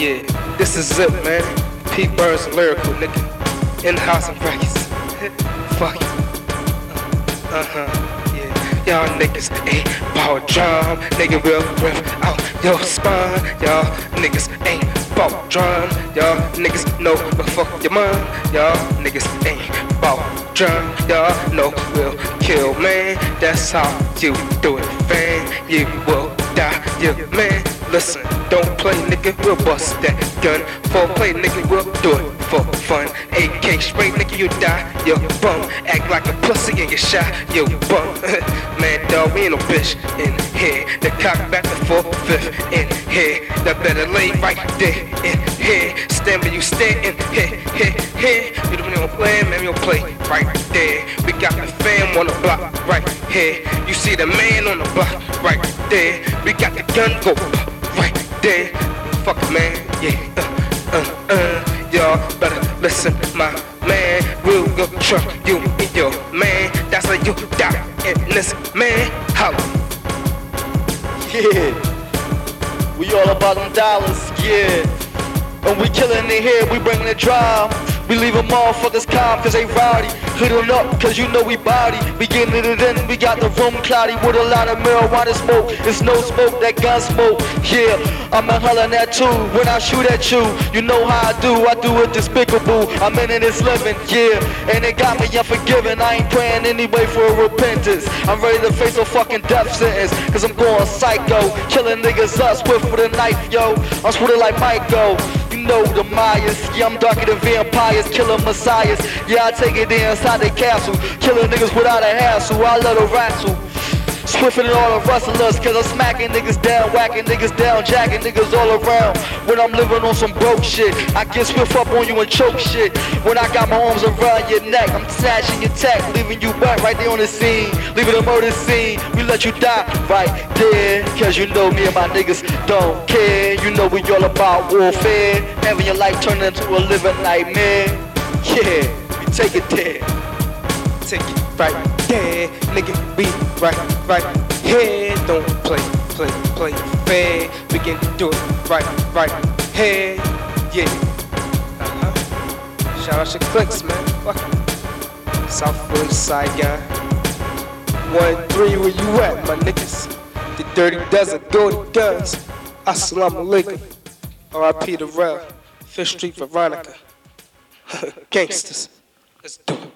Yeah, this is it, man. P Burns lyrical, nigga. In the house records. Fuck it. Uh huh. Yeah. Y'all niggas ain't ball drum. Nigga will rip out your spine. Y'all niggas ain't ball drum. Y'all niggas know the fuck your mind. Y'all niggas ain't ball drum. Y'all know we'll kill, man. That's how you do it, fan. You will die, you man. Listen, don't play, nigga, we'll bust that gun. For play, nigga, we'll do it for fun. AK straight, nigga, you die, you bum. Act like a pussy and you shy, you bum. Man, dog, we ain't no bitch in here. The cock back to four fifth in here. That better lay right there in here. Stand where you stand in here, here, here. You don't know play, man, don't play right there. We got the fam on the block right here. You see the man on the block right there. We got the gun go there. Fuck man, yeah, uh, uh, uh. Y'all better listen, my man. We'll go truck you and your man. That's how you die in this man house. Yeah. We all about them dollars, yeah. And we killing it here, we bringing the drive. We leave leaving motherfuckers calm cause they rowdy. Hit on up cause you know we body. We getting end, we got the room cloudy with a lot of marijuana smoke. It's no smoke, that gun smoke. Yeah, I'm a hollering at you When I shoot at you, you know how I do. I do it despicable. I'm in it's living, yeah. And it got me unforgiving. I ain't praying anyway for a repentance. I'm ready to face a fucking death sentence. Cause I'm going psycho. Killing niggas up, swift with a knife, yo. I'm swift like Michael. Know the Mayas. Yeah, I'm darker than vampires, killing messiahs. Yeah, I take it inside the castle. Killing niggas without a hassle. I love to wrestle. Than all the rustlers, cause I'm smacking niggas down, whacking niggas down, jacking niggas all around. When I'm living on some broke shit, I get swift up on you and choke shit. When I got my arms around your neck, I'm snatching your tech, leaving you wet right there on the scene. Leaving the murder scene, we let you die right there. Cause you know me and my niggas don't care. You know we all about warfare, having your life turn into a living nightmare. Yeah, we take it there. Take it right there, nigga. We right, right here. Don't play, play, play fair. We can do it right, right here. Yeah. Uh-huh. Shout out to clicks, man. Fuck. South Philly side guy. One three, where you at, my niggas? The dirty desert, go to guns. Assalamu alaikum. R.I.P. the Rel. Fifth Street, Veronica. Gangsters. Let's do it.